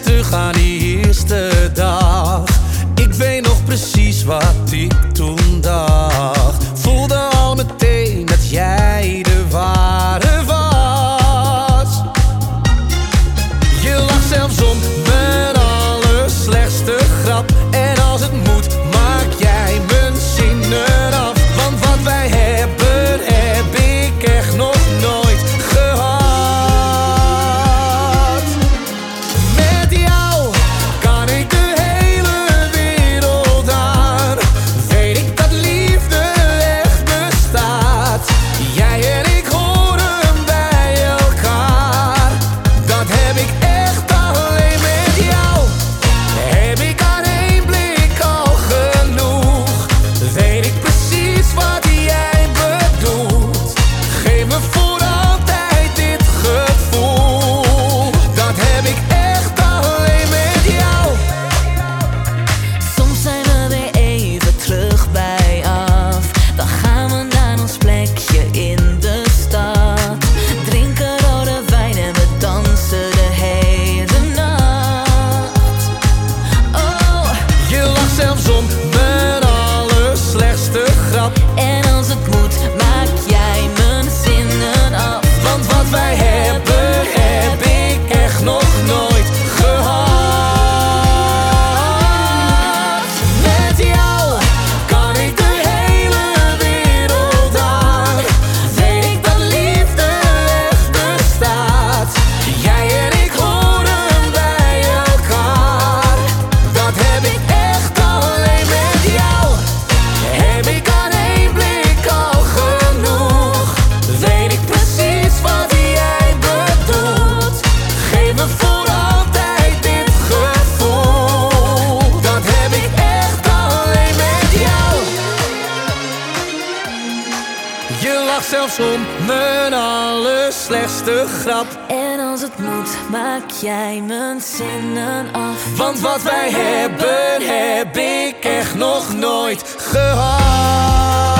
terug aan die eerste dag. Ik weet nog precies wat ik zelfs om mijn allerslechtste grap. En als het moet, maak jij mijn zinnen af. Want wat wij hebben, heb ik echt nog nooit gehad.